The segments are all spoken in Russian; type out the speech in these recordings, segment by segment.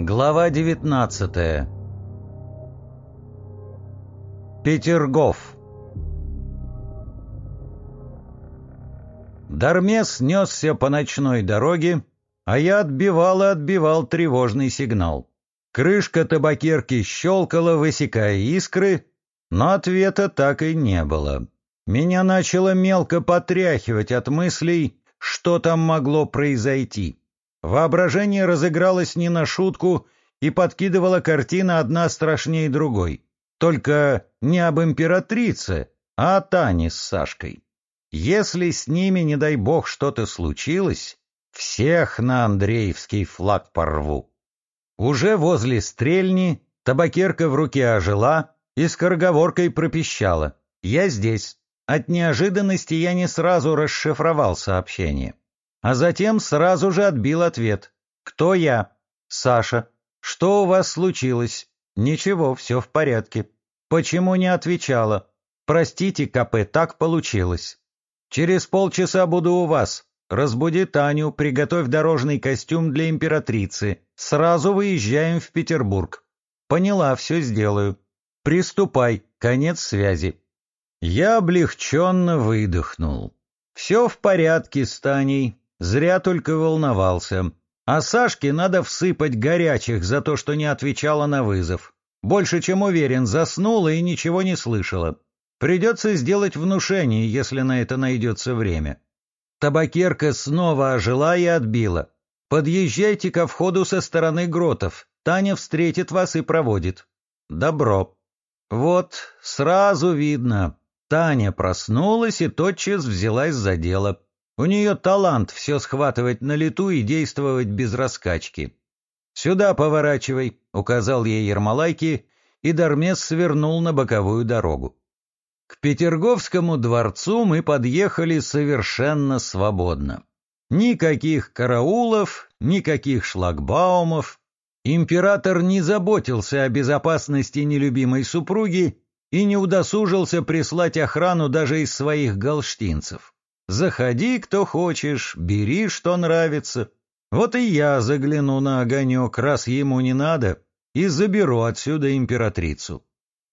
Глава 19 Петергоф Дармес несся по ночной дороге, а я отбивал и отбивал тревожный сигнал. Крышка табакерки щелкала, высекая искры, но ответа так и не было. Меня начало мелко потряхивать от мыслей, что там могло произойти. Воображение разыгралось не на шутку и подкидывала картина одна страшнее другой. Только не об императрице, а о Тане с Сашкой. Если с ними, не дай бог, что-то случилось, всех на Андреевский флаг порву. Уже возле стрельни табакерка в руке ожила и скороговоркой пропищала. «Я здесь». От неожиданности я не сразу расшифровал сообщение. А затем сразу же отбил ответ. «Кто я?» «Саша». «Что у вас случилось?» «Ничего, все в порядке». «Почему не отвечала?» «Простите, КП, так получилось». «Через полчаса буду у вас. Разбуди Таню, приготовь дорожный костюм для императрицы. Сразу выезжаем в Петербург». «Поняла, все сделаю». «Приступай, конец связи». Я облегченно выдохнул. «Все в порядке с Таней, зря только волновался. А Сашке надо всыпать горячих за то, что не отвечала на вызов. Больше чем уверен, заснула и ничего не слышала. Придется сделать внушение, если на это найдется время. Табакерка снова ожила и отбила. Подъезжайте ко входу со стороны гротов. Таня встретит вас и проводит. Добро. Вот, сразу видно. Таня проснулась и тотчас взялась за дело. У нее талант все схватывать на лету и действовать без раскачки. «Сюда поворачивай», — указал ей Ермолайки, и Дармес свернул на боковую дорогу. К Петерговскому дворцу мы подъехали совершенно свободно. Никаких караулов, никаких шлагбаумов. Император не заботился о безопасности нелюбимой супруги и не удосужился прислать охрану даже из своих галштинцев. Заходи, кто хочешь, бери, что нравится. Вот и я загляну на огонек, раз ему не надо, и заберу отсюда императрицу.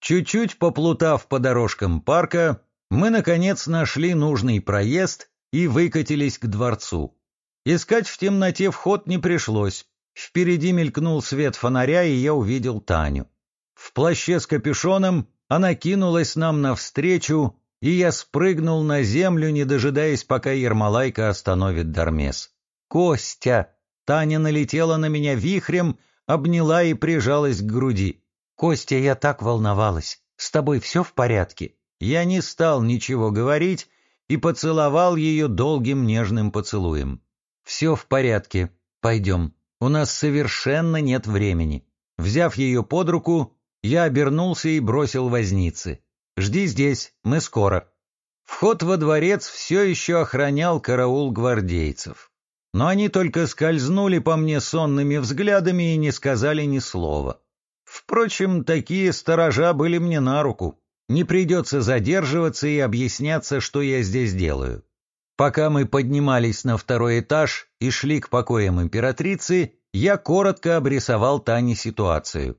Чуть-чуть поплутав по дорожкам парка, мы, наконец, нашли нужный проезд и выкатились к дворцу. Искать в темноте вход не пришлось. Впереди мелькнул свет фонаря, и я увидел Таню. В плаще с капюшоном она кинулась нам навстречу, и я спрыгнул на землю, не дожидаясь, пока Ермолайка остановит Дармес. «Костя!» Таня налетела на меня вихрем, обняла и прижалась к груди. «Костя, я так волновалась. С тобой все в порядке?» Я не стал ничего говорить и поцеловал ее долгим нежным поцелуем. «Все в порядке. Пойдем. У нас совершенно нет времени». Взяв ее под руку, я обернулся и бросил возницы. «Жди здесь, мы скоро». Вход во дворец все еще охранял караул гвардейцев. Но они только скользнули по мне сонными взглядами и не сказали ни слова. Впрочем, такие сторожа были мне на руку. Не придется задерживаться и объясняться, что я здесь делаю. Пока мы поднимались на второй этаж и шли к покоям императрицы, я коротко обрисовал Тане ситуацию.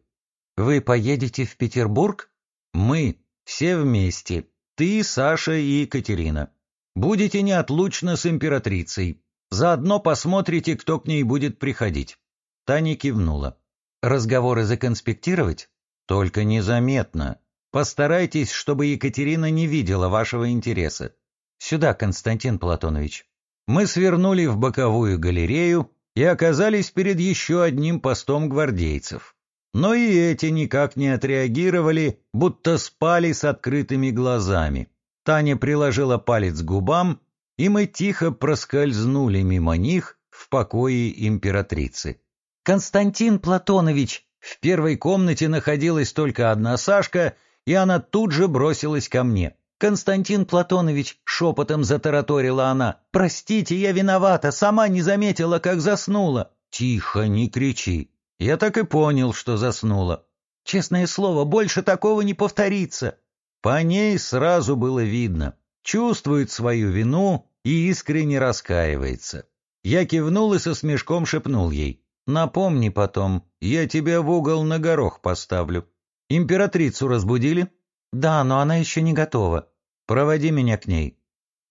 «Вы поедете в Петербург?» «Мы. Все вместе. Ты, Саша и Екатерина. Будете неотлучно с императрицей. Заодно посмотрите, кто к ней будет приходить». Таня кивнула. Разговоры законспектировать? Только незаметно. Постарайтесь, чтобы Екатерина не видела вашего интереса. Сюда, Константин Платонович. Мы свернули в боковую галерею и оказались перед еще одним постом гвардейцев. Но и эти никак не отреагировали, будто спали с открытыми глазами. Таня приложила палец к губам, и мы тихо проскользнули мимо них в покое императрицы. «Константин Платонович!» В первой комнате находилась только одна Сашка, и она тут же бросилась ко мне. «Константин Платонович!» — шепотом затараторила она. «Простите, я виновата, сама не заметила, как заснула». «Тихо, не кричи. Я так и понял, что заснула. Честное слово, больше такого не повторится». По ней сразу было видно. Чувствует свою вину и искренне раскаивается. Я кивнул и со смешком шепнул ей. Напомни потом, я тебя в угол на горох поставлю. Императрицу разбудили? Да, но она еще не готова. Проводи меня к ней.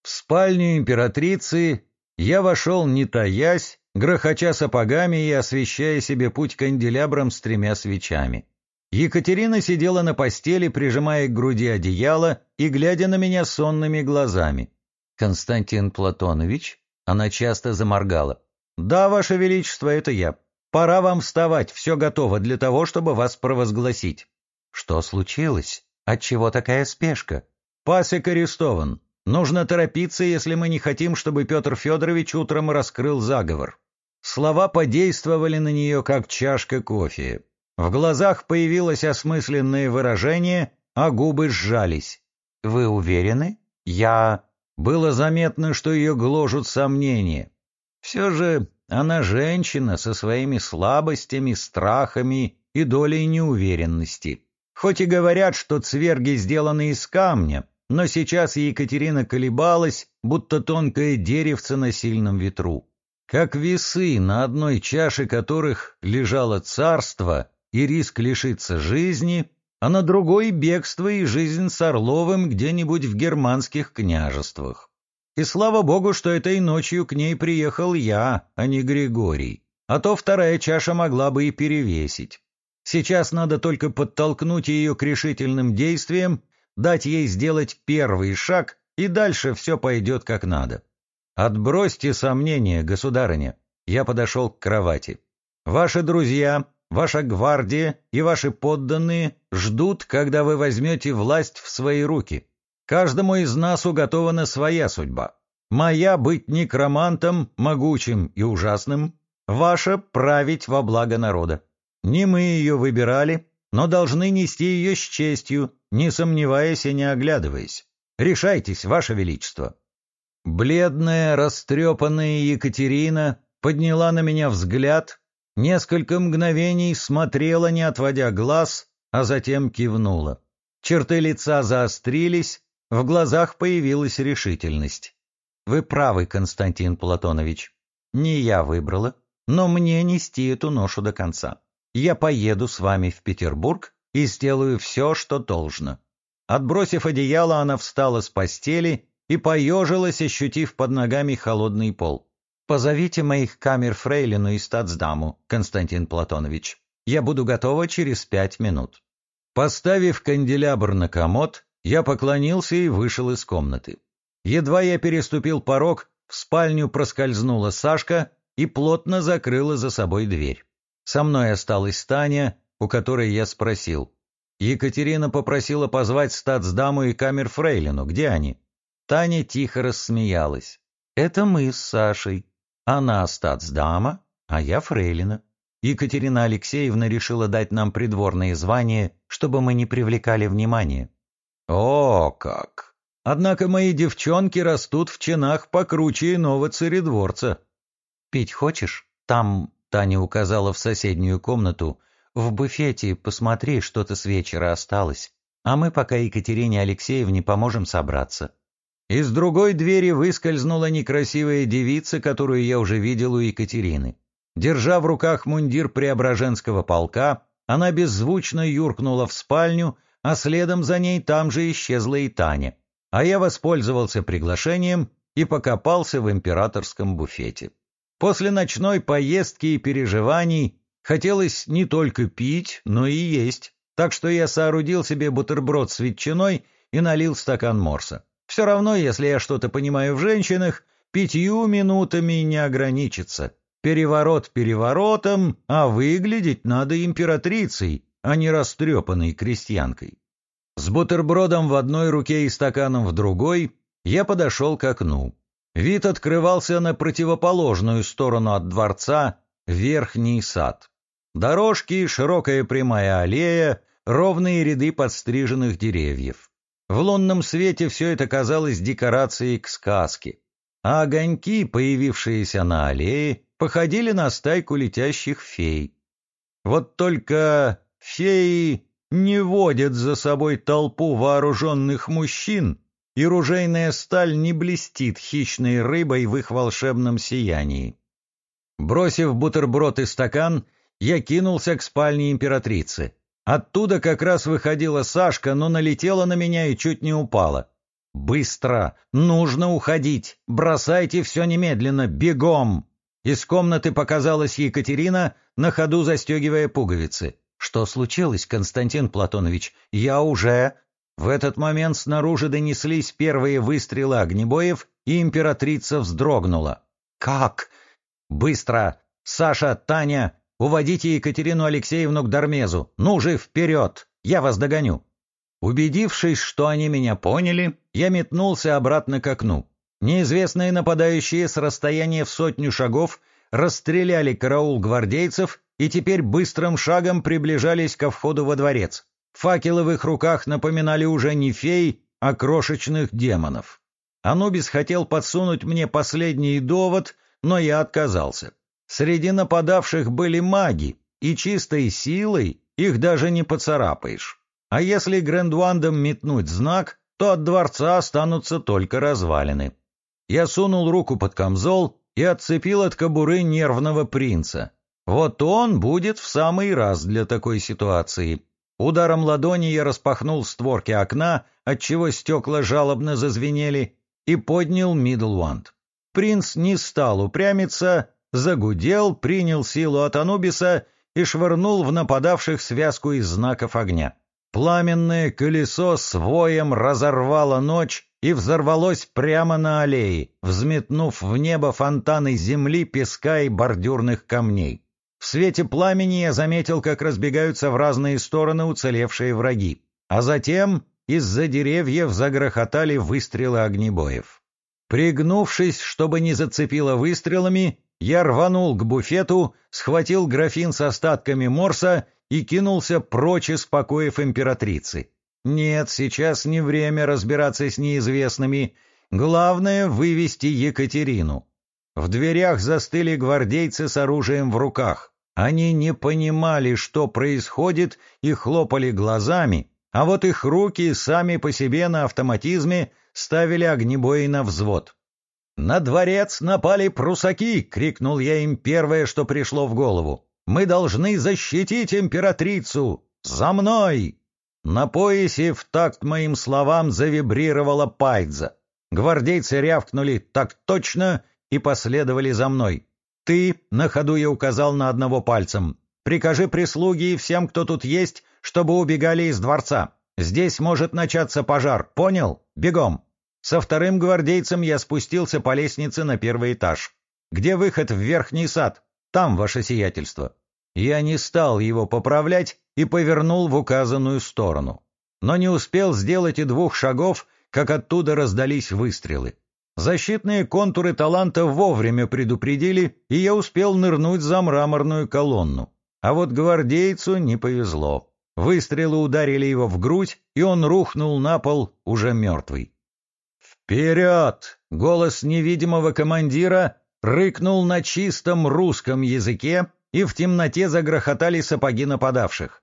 В спальню императрицы я вошел, не таясь, грохоча сапогами и освещая себе путь канделябром с тремя свечами. Екатерина сидела на постели, прижимая к груди одеяло и глядя на меня сонными глазами. «Константин Платонович?» Она часто заморгала. «Да, Ваше Величество, это я. Пора вам вставать, все готово для того, чтобы вас провозгласить». «Что случилось? Отчего такая спешка?» «Пасек арестован. Нужно торопиться, если мы не хотим, чтобы Петр Федорович утром раскрыл заговор». Слова подействовали на нее, как чашка кофе. В глазах появилось осмысленное выражение, а губы сжались. «Вы уверены? Я...» Было заметно, что ее гложут сомнения. Все же она женщина со своими слабостями, страхами и долей неуверенности. Хоть и говорят, что цверги сделаны из камня, но сейчас Екатерина колебалась, будто тонкое деревце на сильном ветру. Как весы, на одной чаше которых лежало царство и риск лишиться жизни, а на другой — бегство и жизнь с Орловым где-нибудь в германских княжествах. И слава богу, что этой ночью к ней приехал я, а не Григорий, а то вторая чаша могла бы и перевесить. Сейчас надо только подтолкнуть ее к решительным действиям, дать ей сделать первый шаг, и дальше все пойдет как надо. Отбросьте сомнения, государыня. Я подошел к кровати. Ваши друзья, Ваша гвардия и ваши подданные ждут, когда вы возьмете власть в свои руки. Каждому из нас уготована своя судьба. Моя — быть некромантом, могучим и ужасным. Ваша — править во благо народа. Не мы ее выбирали, но должны нести ее с честью, не сомневаясь и не оглядываясь. Решайтесь, Ваше Величество. Бледная, растрепанная Екатерина подняла на меня взгляд, Несколько мгновений смотрела, не отводя глаз, а затем кивнула. Черты лица заострились, в глазах появилась решительность. «Вы правы, Константин Платонович. Не я выбрала, но мне нести эту ношу до конца. Я поеду с вами в Петербург и сделаю все, что должно». Отбросив одеяло, она встала с постели и поежилась, ощутив под ногами холодный пол. Позовите моих камер фрейлину и статсдаму, Константин Платонович. Я буду готова через пять минут. Поставив канделябр на комод, я поклонился и вышел из комнаты. Едва я переступил порог, в спальню проскользнула Сашка и плотно закрыла за собой дверь. Со мной осталась Таня, у которой я спросил. Екатерина попросила позвать статсдаму и камер фрейлину. Где они? Таня тихо рассмеялась. «Это мы с Сашей. Она статсдама, а я фрейлина. Екатерина Алексеевна решила дать нам придворные звания, чтобы мы не привлекали внимания. О, как! Однако мои девчонки растут в чинах покруче иного царедворца. Пить хочешь? Там, Таня указала в соседнюю комнату, в буфете посмотри, что-то с вечера осталось, а мы пока Екатерине Алексеевне поможем собраться. Из другой двери выскользнула некрасивая девица, которую я уже видел у Екатерины. Держа в руках мундир Преображенского полка, она беззвучно юркнула в спальню, а следом за ней там же исчезла и Таня. А я воспользовался приглашением и покопался в императорском буфете. После ночной поездки и переживаний хотелось не только пить, но и есть, так что я соорудил себе бутерброд с ветчиной и налил стакан морса. Все равно, если я что-то понимаю в женщинах, пятью минутами не ограничится. Переворот переворотом, а выглядеть надо императрицей, а не растрепанной крестьянкой. С бутербродом в одной руке и стаканом в другой я подошел к окну. Вид открывался на противоположную сторону от дворца, верхний сад. Дорожки, широкая прямая аллея, ровные ряды подстриженных деревьев. В лунном свете все это казалось декорацией к сказке, а огоньки, появившиеся на аллее, походили на стайку летящих фей. Вот только феи не водят за собой толпу вооруженных мужчин, и ружейная сталь не блестит хищной рыбой в их волшебном сиянии. Бросив бутерброд и стакан, я кинулся к спальне императрицы. Оттуда как раз выходила Сашка, но налетела на меня и чуть не упала. «Быстро! Нужно уходить! Бросайте все немедленно! Бегом!» Из комнаты показалась Екатерина, на ходу застегивая пуговицы. «Что случилось, Константин Платонович? Я уже...» В этот момент снаружи донеслись первые выстрелы огнебоев, и императрица вздрогнула. «Как?» «Быстро! Саша, Таня, уводите Екатерину Алексеевну к Дармезу! Ну же, вперед! Я вас догоню!» Убедившись, что они меня поняли, я метнулся обратно к окну. Неизвестные нападающие с расстояния в сотню шагов расстреляли караул гвардейцев и теперь быстрым шагом приближались ко входу во дворец. Факелы в их руках напоминали уже не фей, а крошечных демонов. Анубис хотел подсунуть мне последний довод, но я отказался. Среди нападавших были маги, и чистой силой их даже не поцарапаешь. А если Грэндуандом метнуть знак, то от дворца останутся только развалины. Я сунул руку под камзол и отцепил от кобуры нервного принца. Вот он будет в самый раз для такой ситуации. Ударом ладони я распахнул створки окна, отчего стекла жалобно зазвенели, и поднял Мидлванд. Принц не стал упрямиться, загудел, принял силу от Анубиса и швырнул в нападавших связку из знаков огня. Пламенное колесо с воем разорвало ночь и взорвалось прямо на аллее, взметнув в небо фонтаны земли, песка и бордюрных камней. В свете пламени я заметил, как разбегаются в разные стороны уцелевшие враги, а затем из-за деревьев загрохотали выстрелы огнебоев. Пригнувшись, чтобы не зацепило выстрелами, я рванул к буфету, схватил графин с остатками морса и кинулся прочь из покоев императрицы. Нет, сейчас не время разбираться с неизвестными. Главное — вывести Екатерину. В дверях застыли гвардейцы с оружием в руках. Они не понимали, что происходит, и хлопали глазами, а вот их руки сами по себе на автоматизме ставили огнебои на взвод. «На дворец напали прусаки!» — крикнул я им первое, что пришло в голову. «Мы должны защитить императрицу! За мной!» На поясе в такт моим словам завибрировала пайдза. Гвардейцы рявкнули «так точно!» и последовали за мной. «Ты», — на ходу я указал на одного пальцем, — «прикажи прислуге и всем, кто тут есть, чтобы убегали из дворца. Здесь может начаться пожар, понял? Бегом!» Со вторым гвардейцем я спустился по лестнице на первый этаж. «Где выход в верхний сад? Там, ваше сиятельство». Я не стал его поправлять и повернул в указанную сторону. Но не успел сделать и двух шагов, как оттуда раздались выстрелы. Защитные контуры таланта вовремя предупредили, и я успел нырнуть за мраморную колонну. А вот гвардейцу не повезло. Выстрелы ударили его в грудь, и он рухнул на пол, уже мертвый. «Вперед!» — голос невидимого командира рыкнул на чистом русском языке, и в темноте загрохотали сапоги нападавших.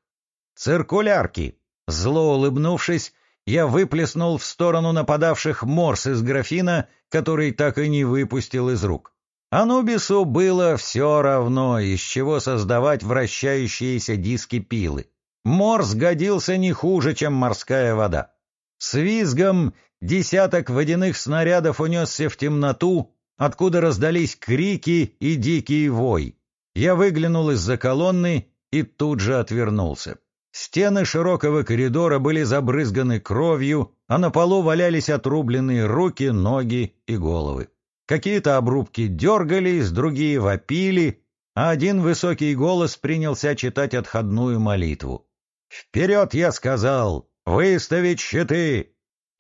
«Циркулярки!» Зло улыбнувшись, я выплеснул в сторону нападавших морс из графина, который так и не выпустил из рук. Анубису было все равно, из чего создавать вращающиеся диски пилы. Морс годился не хуже, чем морская вода. С визгом Десяток водяных снарядов унесся в темноту, откуда раздались крики и дикий вой. Я выглянул из-за колонны и тут же отвернулся. Стены широкого коридора были забрызганы кровью, а на полу валялись отрубленные руки, ноги и головы. Какие-то обрубки дергались, другие вопили, а один высокий голос принялся читать отходную молитву. «Вперед!» — я сказал. «Выставить щиты!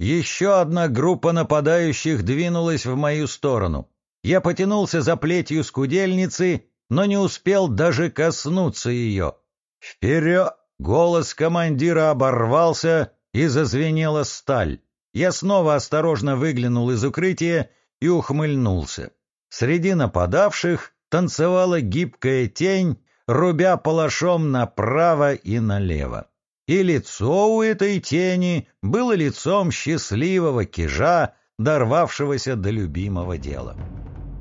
Еще одна группа нападающих двинулась в мою сторону. Я потянулся за плетью скудельницы, но не успел даже коснуться ее. «Вперед!» — голос командира оборвался, и зазвенела сталь. Я снова осторожно выглянул из укрытия и ухмыльнулся. Среди нападавших танцевала гибкая тень, рубя палашом направо и налево и лицо у этой тени было лицом счастливого кижа, дорвавшегося до любимого дела.